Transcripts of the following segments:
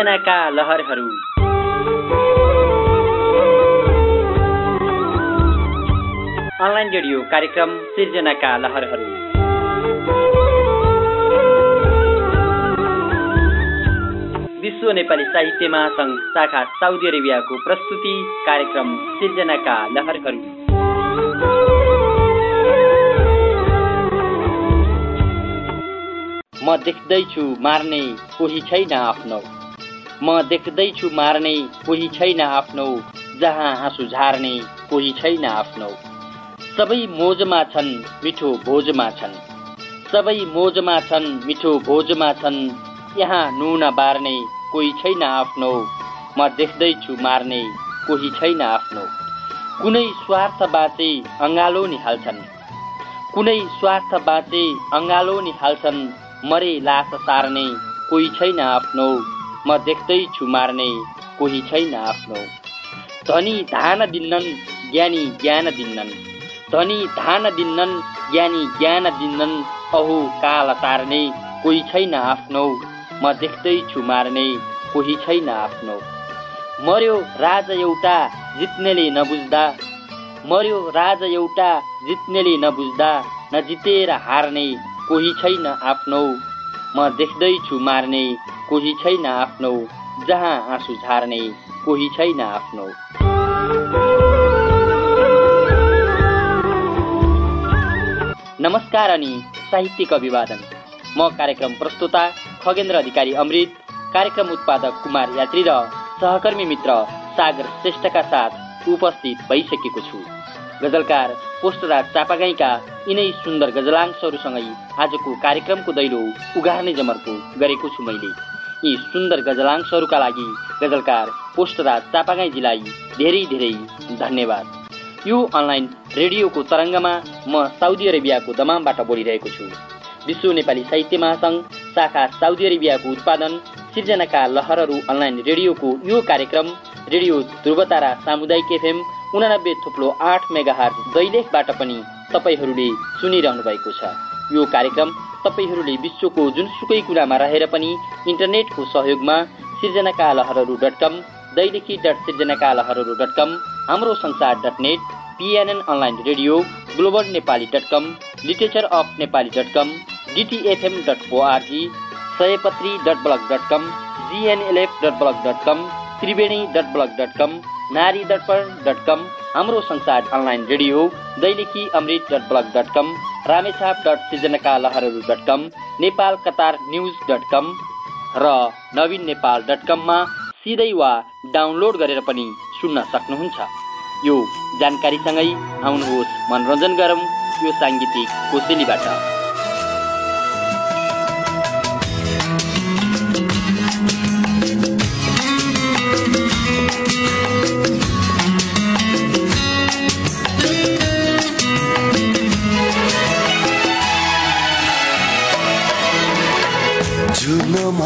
सिर्जनाका लहरहरू। Online radio कार्यक्रम सिर्जनाका लहरहरू। विश्व नेपाली साहित्य महासङ्घ शाखा साउदी अरेबियाको प्रस्तुति कार्यक्रम सिर्जनाका लहरहरू। म देख्दैछु मार्ने कोही छैन आफ्नो। म देख्दैछु मार्ने कोही छैन आफ्नो जहाँ आँसु झार्ने कोही छैन आफ्नो। सबै मोजमा छन् मिठो भोजमा छन्। सबै मोजमा छन् मिठो भोजमा छन्। यहाँ नुन बार्ने कोही छैन आफ्नो। म देख्दैछु मार्ने कोही छैन आफ्नो। कुनै स्वार्थ बाँचे अँगालो निहाल्छन्। कुनै स्वार्थ बाँचे अँगालो निहाल्छन्। मरे लास सार्ने कोही छैन आफ्नो। म देख्दैछु मार्ने कोही छैन आफ्नो। धनी धान दिन्नन् ज्ञानी ज्ञान दिन्नन्। धनी धान दिन्नन् ज्ञानी ज्ञान दिन्नन् अहो काल तार्ने कोही छैन आफ्नो। म देख्दैछु मार्ने कोही छैन आफ्नो। मर्यो राजा एउटा जित्नेले नबुझ्दा। मर्यो राजा एउटा जित्नेले नबुझ्दा। नजितेर हार्ने कोही छैन आफ्नो। म देख्दैछु मार्ने कोही छैन आफ्नो जहाँ आँसु झार्ने कोही छैन आफ्नो नमस्कार अनि साहित्यिक अभिवादन म कार्यक्रम प्रस्तुता खगेन्द्र अधिकारी अमृत कार्यक्रम उत्पादक कुमार यात्री र सहकर्मी मित्र सागर श्रेष्ठका साथ उपस्थित भइसकेको छु गजलकार पोस्टराज चापागाईका यिनै सुन्दर गजलांशहरूसँगै आजको कार्यक्रमको दैलो उगार्ने जमर्को गरेको छु मैले यी सुन्दर गजलांशहरूका लागि गजलकार पोस्टराज चापागाईजीलाई धेरै धेरै धन्यवाद। यो अनलाइन रेडियोको तरङ्गमा म साउदी अरेबियाको दमामबाट बोलिरहेको छु। विश्व नेपाली साहित्य महासङ्घ शाखा साउदी अरेबियाको उत्पादन सिर्जनाका लहरहरू अनलाइन रेडियोको यो कार्यक्रम रेडियो ध्रुवतारा सामुदायिक एफएम उनानब्बे थुप्लो आठ मेगा हार दैलेखबाट पनि तपाईँहरूले सुनिरहनु भएको छ। यो कार्यक्रम तपाईँहरूले विश्वको जुनसुकै कुरामा रहेर पनि इन्टरनेटको सहयोगमा सिर्जनाका लहरहरू डट कम दैलेखी डट सिर्जनाका लहरहरू डट कम हाम्रो संसार dot net PNN online radio global Nepali dot com literature of Nepali dot com DTFM dot ORG सयपत्री dot blog dot com GNLF dot blog dot com Triveni dot blog dot com नारी Darpan dot com हाम्रो संसार online radio Dailekhi Amrit dot blog dot com Ramechhap dot सिर्जनाका लहरहरू dot com Nepal Qatar news dot com र नवीन Nepal dot कममा सिधै वा download गरेर पनि सुन्न सक्नुहुन्छ। यो जानकारीसँगै आउनुहोस् मनोरञ्जन गरौँ यो साङ्गीतिक कोसेलीबाट।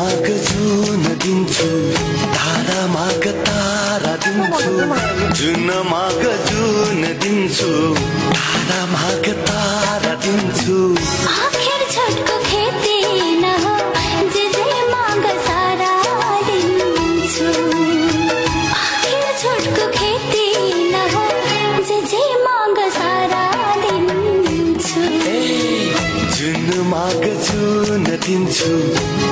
माग जुन दिन्छु तारा माग तारा दिन्छु जुन माग जुन दिन्छु तारा माग तारा दिन्छु आखिर दिन्छु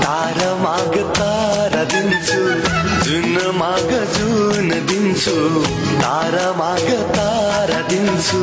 तारा माग तारा दिन्छु। जुन माग जुन दिन्छु। तारा माग तारा दिन्छु।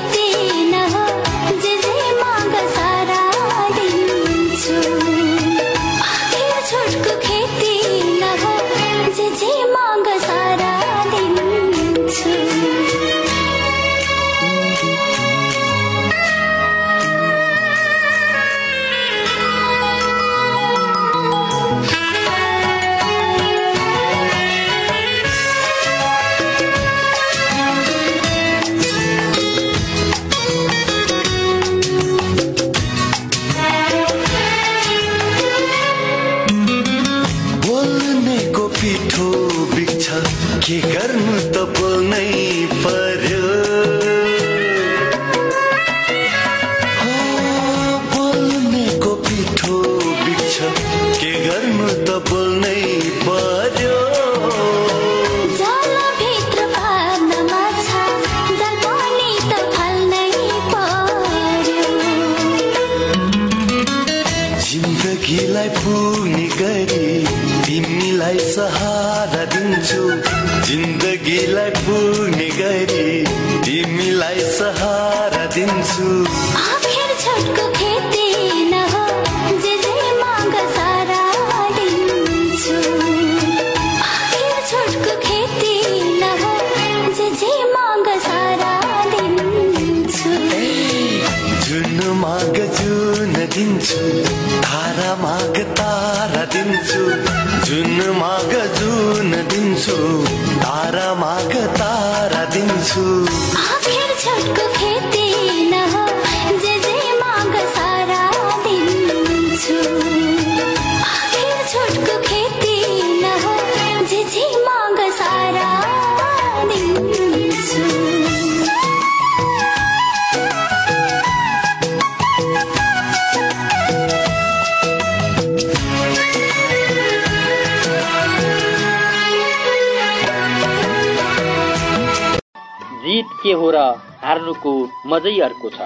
माग जुन दिन्छु तारा माग तारा दिन्छु। जुन माग जुन दिन्छु तारा माग तारा दिन्छु। खेती के हो र हार्नुको मजै अर्को छ।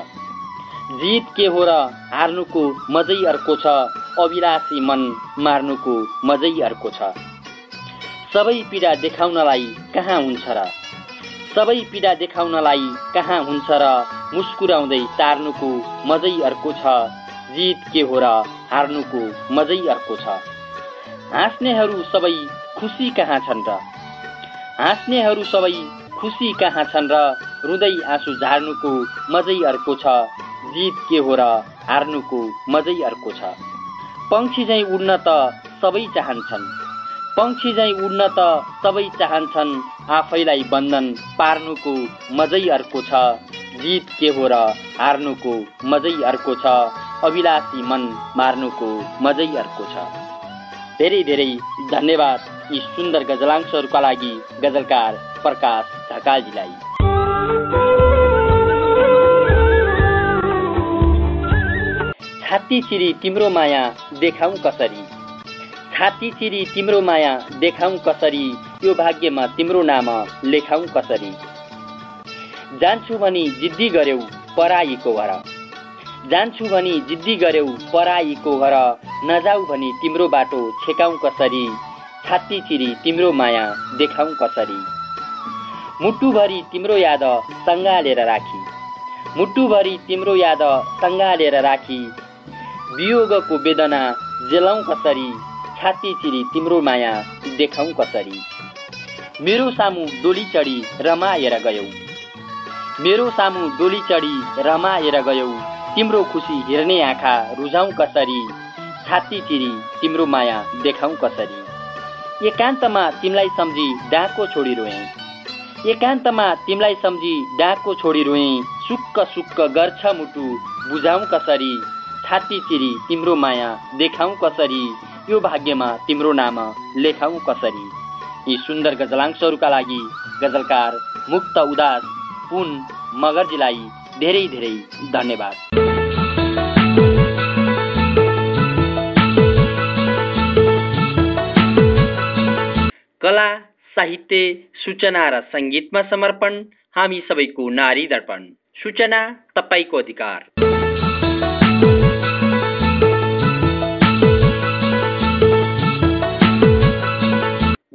जित के हो र हार्नुको मजै अर्को छ। अभिलाषी मन मार्नुको मजै अर्को छ। सबै पीडा देखाउनलाई कहाँ हुन्छ र? सबै पीडा देखाउनलाई कहाँ हुन्छ र? मुस्कुराउँदै टार्नुको मजै अर्को छ। जित के हो र हार्नुको मजै अर्को छ। हाँस्नेहरू सबै खुसी कहाँ छन् र? हाँस्नेहरू सबै खुसी कहाँ छन् र रुँदै आँसु झार्नुको मजै अर्को छ। जित के हो र हार्नुको मजै अर्को छ। पङ्क्षी झैँ उड्न त सबै चाहन्छन्। पङ्क्षी झैँ उड्न त सबै चाहन्छन्। आफैलाई बन्धन पार्नुको मजै अर्को छ। जित के हो र हार्नुको मजै अर्को छ। अभिलाषी मन मार्नुको मजै अर्को छ। धेरै धेरै धन्यवाद यी सुन्दर गजलांशहरूका लागि गजलकार प्रकाश ढकालजीलाई छाती चिरी तिम्रो माया देखाउँ कसरी छाती चिरी तिम्रो माया देखाउँ कसरी यो भाग्यमा तिम्रो नाम लेखाउँ कसरी जान्छु भनी जिद्दी गर्यौ पराईको घर जान्छु भनी जिद्दी गर्यौ पराईको घर नजाऊ भनी तिम्रो बाटो छेकाउँ कसरी छाती चिरी तिम्रो माया देखाउँ कसरी मुटुभरि तिम्रो याद सङ्गालेर राखी। मुटुभरि तिम्रो याद सङ्गालेर राखी। वियोगको वेदना जेलाउँ कसरी छाती चिरी तिम्रो माया देखाउँ कसरी। मेरो सामु डोली चढी रमाएर गयौ। मेरो सामु डोली चढी रमाएर गयौ। तिम्रो खुसी हेर्ने आँखा रुझाउँ कसरी छाती चिरी तिम्रो माया देखाउँ कसरी। एकान्तमा तिमीलाई सम्झी डाको छोडी रोएँ। एकान्तमा तिमीलाई सम्झी डाको छोडी रोएँ सुक्क सुक्क गर्छ मुटु बुझाउँ कसरी? छाती चिरी तिम्रो माया देखाउँ कसरी? यो भाग्यमा तिम्रो नाम लेखाउँ कसरी? यी सुन्दर गजलांशहरूका लागि गजलकार मुक्त उदास पुन मगर्जीलाई धेरै धेरै धन्यवाद। कला साहित्य सूचना र सङ्गीतमा समर्पण। हामी सबैको नारी दर्पण। सूचना तपाईँको अधिकार।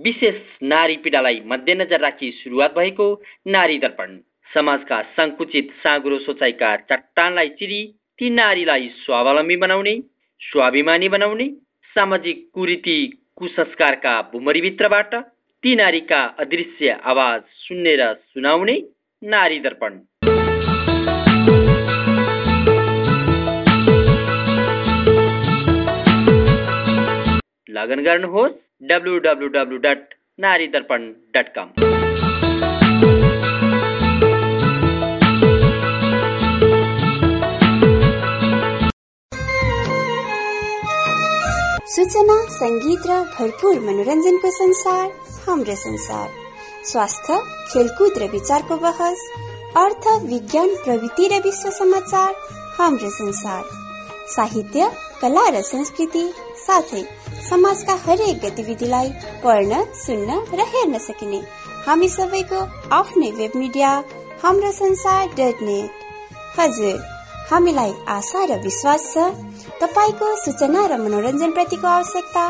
विशेष नारी पीडालाई मध्यनजर राखी सुरुवात भएको नारी दर्पण। समाजका संकुचित साँगुरो सोचाइका चट्टानलाई चिरी ती नारीलाई स्वावलम्बी बनाउने स्वाभिमानी बनाउने सामाजिक कुरीति कुसंस्कारका भुमरीभित्रबाट ती नारीका अदृश्य आवाज़ सुन्ने सुनाउने नारी दर्पण। लगन गर्नुहोस् डब्लु डब्लु डब्लु डट नारी दर्पण डट कम सूचना, संगीत र भरपूर मनोरञ्जनको संसार। हाम्रो संसार स्वास्थ्य खेलकुद र विचारको बहस अर्थ विज्ञान प्रवृत्ति र विश्व समाचार हाम्रो संसार साहित्य कला र संस्कृति साथै समाजका हरेक गतिविधिलाई पढ्न सुन्न र हेर्न सकिने। हामी सबैको आफ्नै वेब मिडिया हाम्रो संसार डट नेट हजुर हामीलाई आशा र विश्वास छ। तपाईँको सूचना र मनोरञ्जन प्रतिको आवश्यकता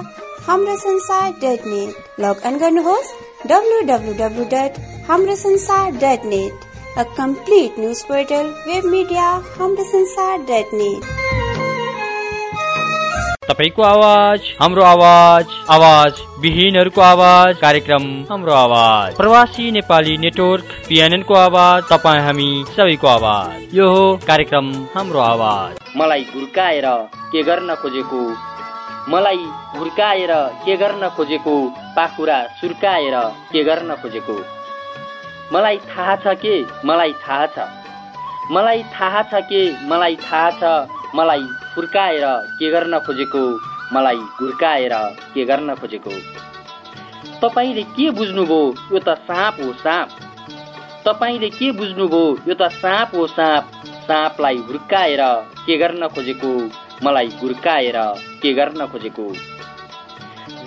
हाम्रो संसार डट नेट लगअन गर्नुहोस् डब्लु डब्लु डब्लु डट हाम्रो संसार dot net a complete news portal web media हाम्रो संसार डट नेट तपाईँको आवाज हाम्रो आवाज आवाज विहीनहरूको आवाज कार्यक्रम हाम्रो आवाज। प्रवासी नेपाली नेटवर्क पिएनएन को आवाज तपाईँ हामी सबैको आवाज। यो हो कार्यक्रम हाम्रो आवाज। मलाई हुर्काएर के गर्न खोजेको? मलाई हुर्काएर के गर्न खोजेको? पाखुरा सुर्काएर के गर्न खोजेको? मलाई थाहा छ के? मलाई थाहा छ। मलाई थाहा छ के? मलाई थाहा छ। मलाई फुर्काएर के गर्न खोजेको? मलाई हुर्काएर के गर्न खोजेको? तपाईँले के बुझ्नुभयो? यो त साँप हो साँप। तपाईँले के बुझ्नुभयो? यो त साँप हो साँप। साँपलाई हुर्काएर के गर्न खोजेको? मलाई हुर्काएर के गर्न खोजेको?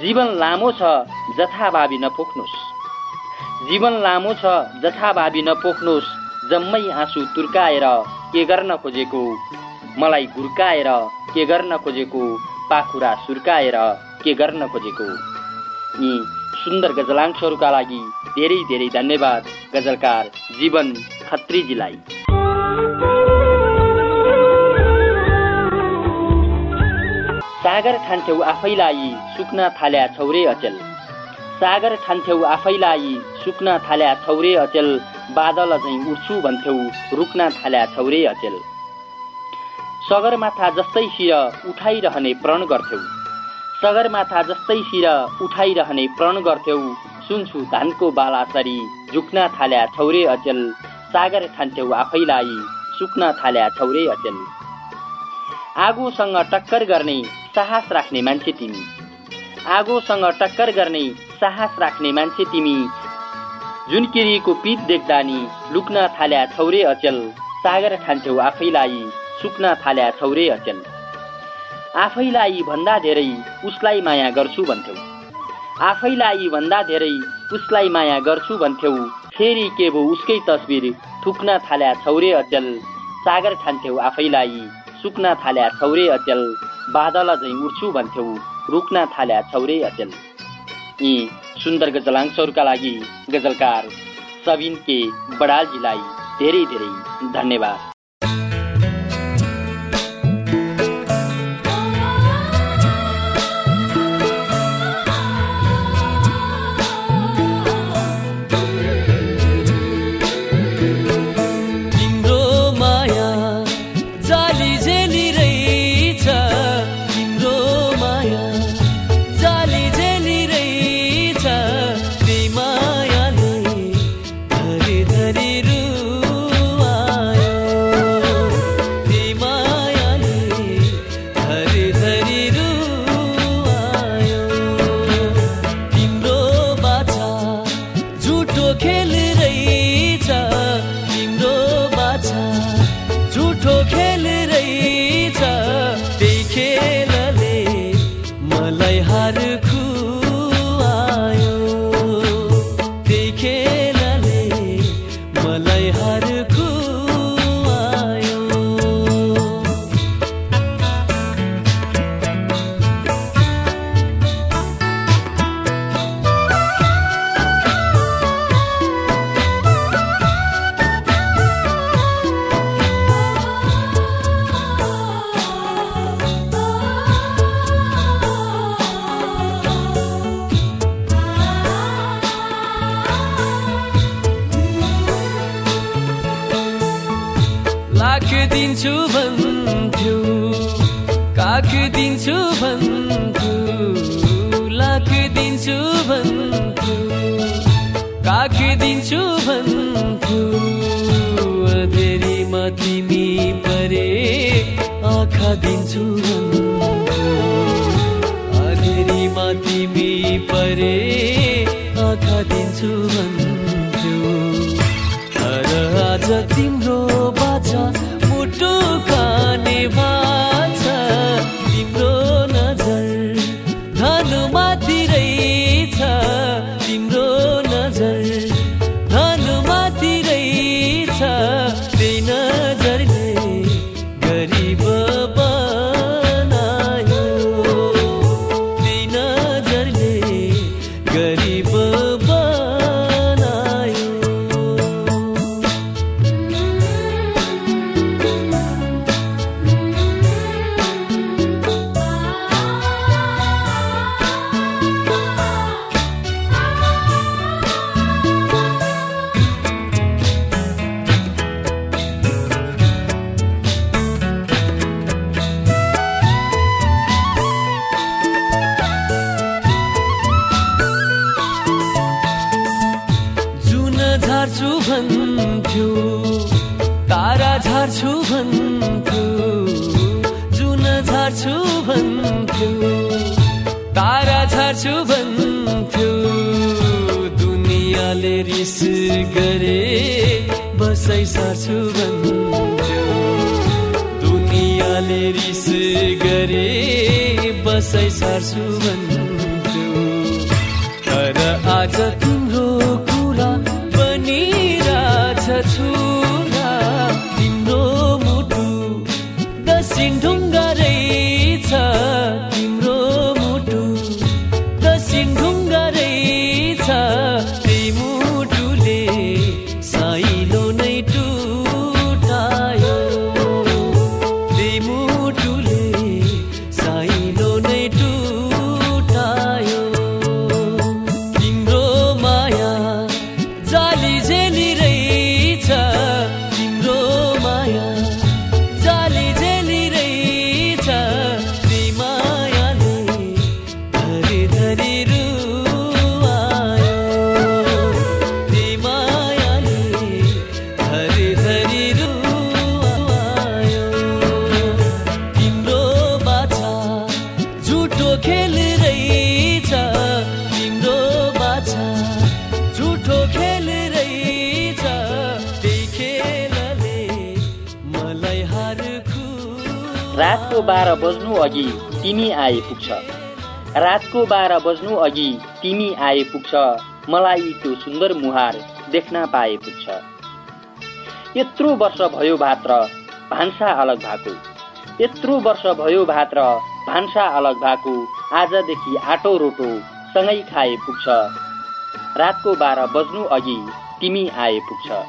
जीवन लामो छ जथाभावी नपोख्नुहोस् जीवन लामो छ जथाभावी नपोख्नुहोस् जम्मै आँसु तुर्काएर के गर्न खोजेको? मलाई गुर्काएर के गर्न खोजेको? पाखुरा सुर्काएर के गर्न खोजेको? यी सुन्दर गजलांशहरूका लागि धेरै धेरै धन्यवाद गजलकार जीवन खत्रीजीलाई। सागर ठान्थ्यौ आफैलाई सुक्न थाल्या छौरे अचेल। सागर ठान्थ्यौ आफैलाई सुक्न थाल्या छौरे अचेल बादल झैँ उठ्छु भन्थ्यौ रुक्न थाल्या छौरे अचेल। सगरमाथा जस्तै शिर उठाइरहने प्रण गर्थ्यौ। सगरमाथा जस्तै शिर उठाइरहने प्रण गर्थ्यौ। सुन्छु धानको बालासरी झुक्न थाल्या छौरे अचेल। सागर ठान्थ्यौ आफैलाई सुक्न थाल्या छौरे अचेल। आगोसँग टक्कर गर्ने साहस राख्ने मान्छे तिमी। आगोसँग टक्कर गर्ने साहस राख्ने मान्छे तिमी। जुन किरीको पित देख्दा नि लुक्न थाल्या छौरे अचेल सागर ठान्थ्यौ आफैलाई सुक्न थाल्या छौरे अचेल। आफैलाई भन्दा धेरै उसलाई माया गर्छु भन्थ्यौ। आफैलाई भन्दा धेरै उसलाई माया गर्छु भन्थ्यौ। फेरि के भो उसकै तस्बिर थुक्न थाल्या छौरे अचेल सागर ठान्थ्यौ आफैलाई सुक्न थाल्या छौरे अचेल। बादल झैँ उठ्छु भन्थ्यौ रुक्न थाल्या छौरे अचेल। यी सुन्दर गजलांशहरूका लागि गजलकार सबिन के बडालजीलाई धेरै धेरै धन्यवाद। काख दिन्छु भन्थ्यो लाख दिन्छु भन्थ्यो काख दिन्छु भन्थ्यो अधेरीमा तिमी परे आँखा दिन्छु अधेरीमा तिमी परे आँखा दिन्छु भन्थ्यो तर आज तिम्रो बाचा मुटु खाने भाषा रातको बाह्र बज्नु अघि तिमी आइपुग्छ। रातको बाह्र बज्नु अघि तिमी आइपुग्छ। मलाई त्यो सुन्दर मुहार देख्न पाएपुग्छ। यत्रो वर्ष भयो भात र भान्सा अलग भएको। यत्रो वर्ष भयो भात र भान्सा अलग भएको। आजदेखि आटो रोटो सँगै खाए पुग्छ रातको बाह्र बज्नु अघि तिमी आएपुग्छ।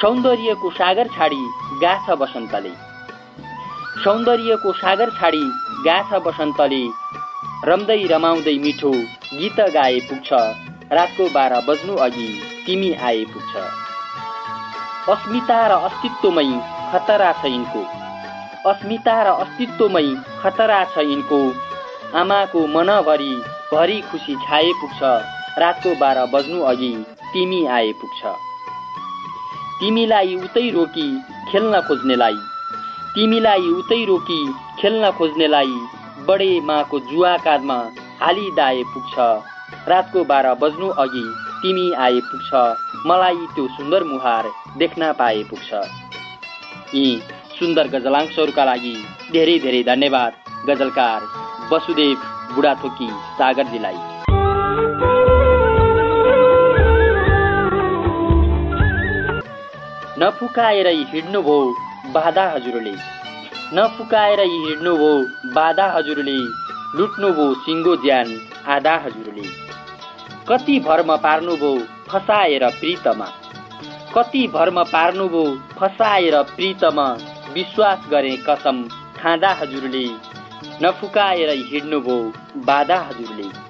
सौन्दर्यको सागर छाडी गाछ बसन्तले। सौन्दर्यको सागर छाडी गाछ बसन्तले रम्दै रमाउँदै मिठो गीत गाए पुग्छ। रातको बाह्र बज्नु अघि तिमी आइपुग्छ अस्मिता र अस्तित्वमै खतरा छ यिनको। अस्मिता र अस्तित्वमै खतरा छ यिनको। आमाको मनभरि भरि खुसी छाए पुग्छ। रातको बाह्र बज्नु अघि तिमी आइपुग्छ तिमीलाई उतै रोकी खेल्न खोज्नेलाई तिमीलाई उतै रोकी खेल्न खोज्नेलाई बडे माको जुवा काँधमा हालिदाए पुग्छ। रातको बाह्र बज्नु अघि तिमी आइपुग्छ मलाई त्यो सुन्दर मुहार देख्न पाए पुग्छ। यी सुन्दर गजलांशहरूका लागि धेरै धेरै धन्यवाद गजलकार वसुदेव बुढाथोकी सागरजीलाई। नफुकाएर हिँड्नुभयो बाधा हजुरले। नफुकाएर हिँड्नुभयो बाधा हजुरले। लुट्नुभयो सिङ्गो ज्यान आधा हजुरले। कति भर्म पार्नुभयो फसाएर प्रीतमा। कति भर्म पार्नुभयो फसाएर प्रीतमा। विश्वास गरे कसम खाँदा हजुरले। नफुकाएर हिँड्नुभयो बाधा हजुरले।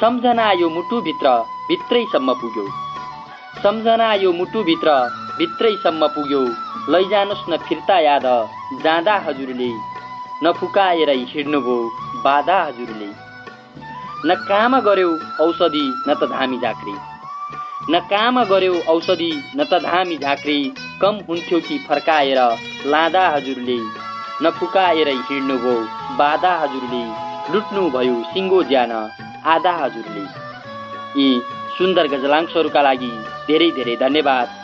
सम्झना यो मुटुभित्र भित्रैसम्म पुग्यो। सम्झना यो मुटुभित्र भित्रैसम्म पुग्यो। लैजानुहोस् न फिर्ता याद जाँदा हजुरले। नफुकाएरै हिँड्नुभयो बाधा हजुरले। न काम गर्यो औषधि न त धामी झाँक्री। न काम गर्यो औषधि न त धामी झाँक्री। कम हुन्थ्यो कि फर्काएर लाँदा हजुरले। न फुकाएरै हिँड्नुभयो बाधा हजुरले। लुट्नुभयो सिङ्गो ज्यान आधा हजुरले। यी सुन्दर गजलांशहरूका लागि धेरै धेरै धन्यवाद।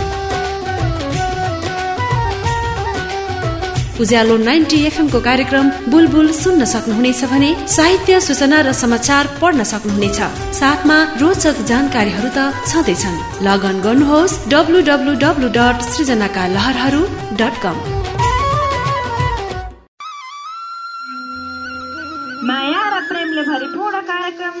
उज्यालो नाइन्टी एफएमको कार्यक्रम बुलबुल सुन्न सक्नुहुनेछ भने साहित्य सूचना र समाचार पढ्न सक्नुहुनेछ। साथमा रोचक जानकारीहरू त छँदैछन्। लगन गर्नुहोस् डब्लु डब्लु डब्लु डट सृजनाका लहरहरू डट कम माया र प्रेमले भरिपूर्ण कार्यक्रम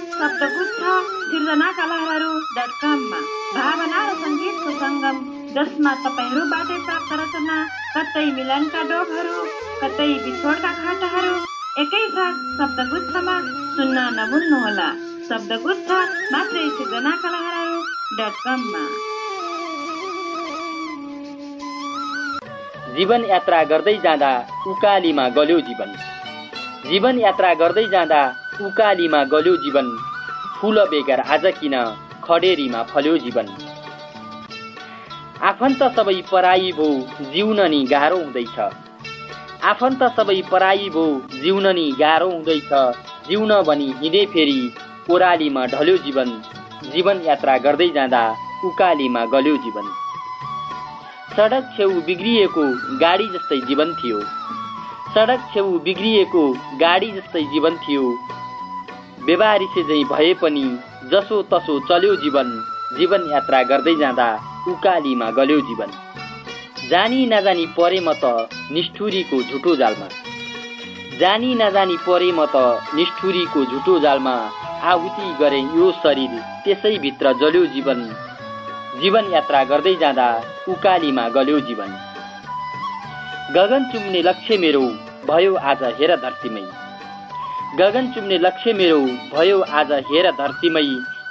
भावना र सङ्गीतको सङ्गम। जसमा तपाईँहरूबाटै प्राप्त रचना कतै मिलनका डोकहरू कतै बिछोडका खाटाहरू एकैसाथ शब्दगुच्छमा सुन्न नभुल्नुहोला। शब्दगुच्छ मात्रै सिर्जनाका लहरहरू डट कममा। जीवन यात्रा गर्दै जाँदा उकालीमा गल्यो जीवन। जीवन यात्रा गर्दै जाँदा उकालीमा गल्यो जीवन। फुल बेगर आज किन खडेरीमा फल्यो जीवन। आफन्त सबै पराई भो जिउन नि गाह्रो हुँदैछ। आफन्त सबै पराई भो जिउन नि गाह्रो हुँदैछ। जिउन भनी हिँडे फेरि ओरालीमा ढल्यो जीवन। जीवन यात्रा गर्दै जाँदा उकालीमा गल्यो जीवन। सडक छेउ बिग्रिएको गाडी जस्तै जीवन थियो। सडक छेउ बिग्रिएको गाडी जस्तै जीवन थियो। बेबारिसे झै भए पनि जसो तसो चल्यो जीवन। जीवन यात्रा गर्दै जाँदा उकालीमा गल्यो जीवन। जानी नजानी परे म त निष्ठुरीको झुटो जालमा। जानी नजानी परे म त निष्ठुरीको झुटो जालमा आहुति गरे यो शरीर त्यसैभित्र जल्यो जीवन। जीवन यात्रा गर्दै जाँदा उकालीमा गल्यो जीवन। गगन चुम्ने लक्ष्य मेरो भयो आज हेर धरतीमै। गगन चुम्ने लक्ष्य मेरो भयो आज हेर धरतीमै।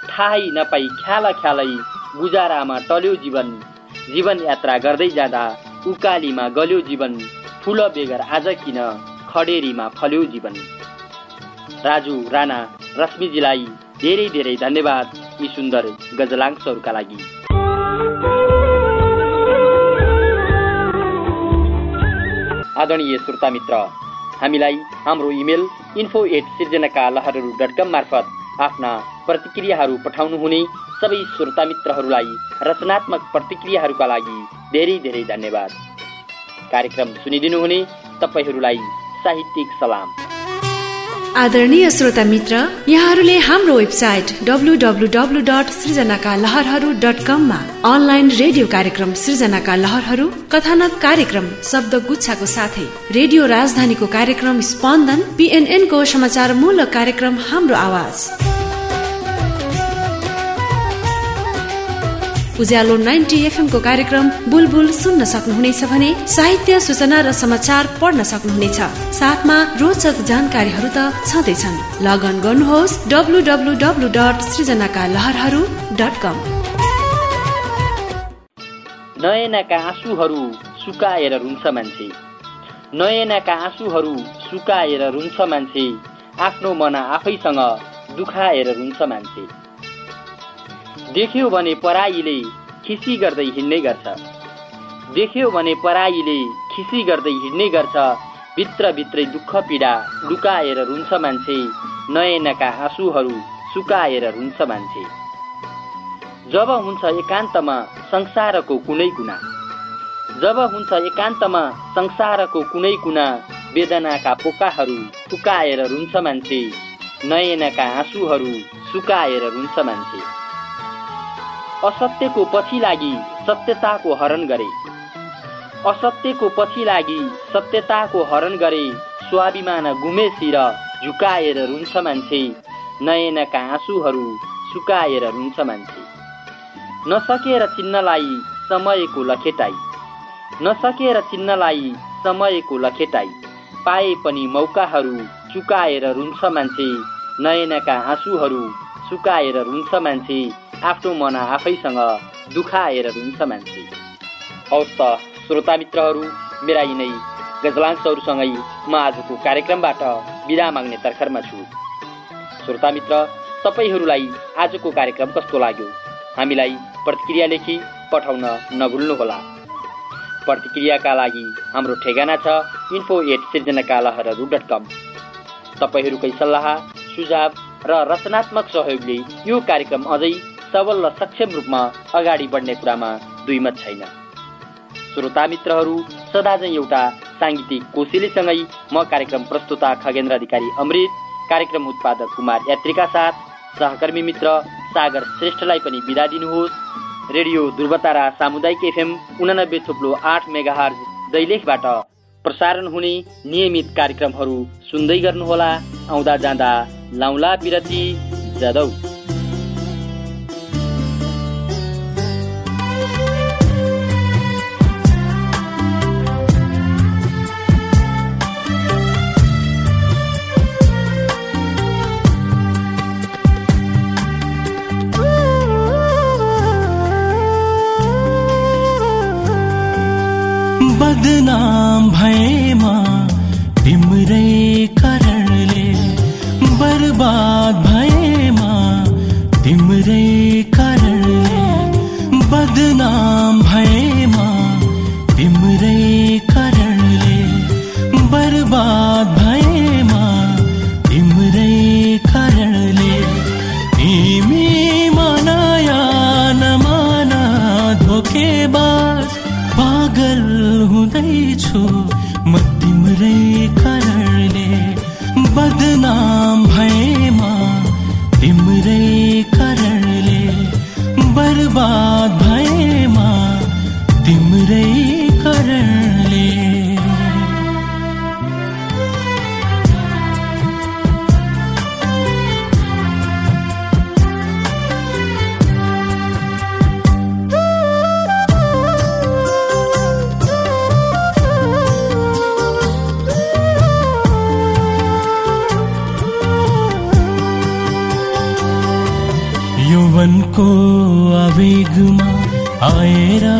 थाहै नपाई ख्याल ख्यालै गुजारामा टल्यो जीवन। जीवन यात्रा गर्दै जाँदा उकालीमा गल्यो जीवन। फुल बेगर आज किन खडेरीमा फल्यो जीवन। राजु राणा रश्मिजीलाई धेरै धेरै धन्यवाद यी सुन्दर गजलांशहरूका लागि। आदरणीय श्रोता मित्र हामीलाई हाम्रो इमेल इन्फो एट सिर्जनाका लहरहरू डट कम मार्फत आफ्ना प्रतिक्रियाहरू पठाउनुहुने सबै श्रोता मित्रहरूलाई रचनात्मक प्रतिक्रियाहरूका लागि धेरै धेरै धन्यवाद। कार्यक्रम सुनिदिनुहुने तपाईँहरूलाई साहित्यिक सलाम। आदरणीय श्रोता मित्र यहाँहरूले हाम्रो वेबसाइट डब्लु डट सृजनाका लहरहरू डट कममा अनलाइन रेडियो कार्यक्रम सृजनाका लहरहरू कथानक कार्यक्रम शब्द गुच्छाको साथै रेडियो राजधानीको कार्यक्रम स्पन्दन पिएनएनको समाचारमूलक कार्यक्रम हाम्रो आवाज। उज्यालो नाइन्टी एफएमको कार्यक्रम बुलबुल सुन्न सक्नुहुनेछ भने साहित्य सूचना र समाचार पढ्न सक्नुहुनेछ। साथमा रोचक जानकारीहरू त छँदैछन्। लगन गर्नुहोस् डब्लु डब्लु डब्लु डट सृजनाका लहरहरू डट कम नयनाका आँसुहरू सुकाएर रुन्छ मान्छे। नयनाका आँसुहरू सुकाएर रुन्छ मान्छे। आफ्नो मन आफैसँग दुखाएर रुन्छ मान्छे। देख्यो भने पराईले खिसी गर्दै हिँड्ने गर्छ। देख्यो भने पराईले खिसी गर्दै हिँड्ने गर्छ। भित्रभित्रै दुःख पीडा लुकाएर रुन्छ मान्छे। नयनका आँसुहरू सुकाएर रुन्छ मान्छे। जब हुन्छ एकान्तमा संसारको कुनै कुना जब हुन्छ एकान्तमा संसारको कुनै कुना वेदनाका पोकाहरू फुकाएर रुन्छ मान्छे। नयनका आँसुहरू सुकाएर रुन्छ मान्छे। असत्यको पछि लागि सत्यताको हरण गरे। असत्यको पछि लागि सत्यताको हरण गरे स्वाभिमान गुमेसी र झुकाएर रुन्छ मान्छे नयनका आँसुहरू सुकाएर रुन्छ मान्छे। नसकेर चिन्नलाई समयको लखेटाई। नसकेर चिन्नलाई समयको लखेटाई। पाए पनि मौकाहरू चुकाएर रुन्छ मान्छे नयनका आँसुहरू सुकाएर रुन्छ मान्छे। आफ्नो मन आफैसँग दुखाएर रुन्छ मान्छे। हवस् त श्रोता मित्रहरू मेरा यिनै गजलांशहरूसँगै म आजको कार्यक्रमबाट बिदा माग्ने तर्खरमा छु। श्रोता मित्र तपाईँहरूलाई आजको कार्यक्रम कस्तो लाग्यो? हामीलाई प्रतिक्रिया लेखी पठाउन नभुल्नुहोला। प्रतिक्रियाका लागि हाम्रो ठेगाना छ इन्फो एट सिर्जनाका लहरहरू डट कम तपाईँहरूकै सल्लाह सुझाव र रचनात्मक सहयोगले यो कार्यक्रम अझै सबल र सक्षम रूपमा अगाडि बढ्ने कुरामा दुईमत छैन। श्रोता मित्रहरू सदा चाहिँ एउटा साङ्गीतिक कोसेलीसँगै म कार्यक्रम प्रस्तुता खगेन्द्र अधिकारी अमृत कार्यक्रम उत्पादक कुमार यात्रीका साथ सहकर्मी मित्र सागर श्रेष्ठलाई पनि बिदा दिनुहोस्। रेडियो ध्रुवतारा सामुदायिक एफएम उनानब्बे थुप्लो आठ मेगा दैलेखबाट प्रसारण हुने नियमित कार्यक्रमहरू सुन्दै गर्नुहोला। आउँदा जाँदा लाउला बिरती जादौ बदनाम भएमा तिम्रै कारणले बर्बाद भएमा तिम्रै कारणले बदनाम आएर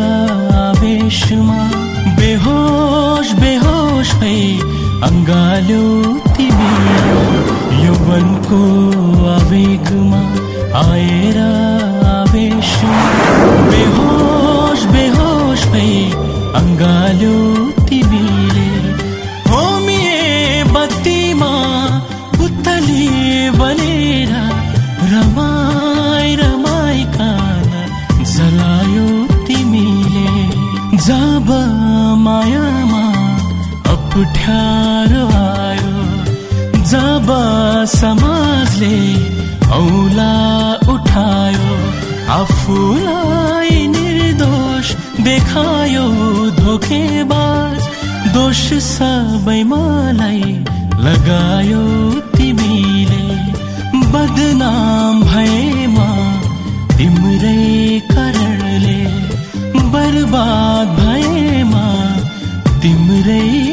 आवेशमा बेहोस बेहोस भई अङ्गाल्यो तिमी यौवनको आवेगमा आएर आवेशमा बेहोस बेहोस भई अङ्गाल्यो समाजले औला उठायो आफूलाई निर्दोष देखायो धोकेबाज दोष सबै मलाई लगायो तिमीले। बदनाम भएमा तिम्रै कारणले बर्बाद भएमा तिम्रै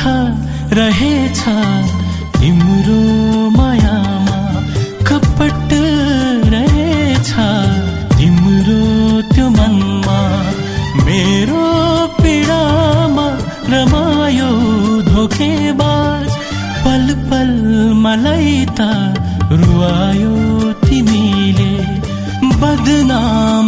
कथा रहेछ तिम्रो मायामा कपट रहेछ तिम्रो त्यो मनमा मेरो पीडामा रमायो धोकेबाज पल पल मलाई त रुवायो तिमीले बदनाम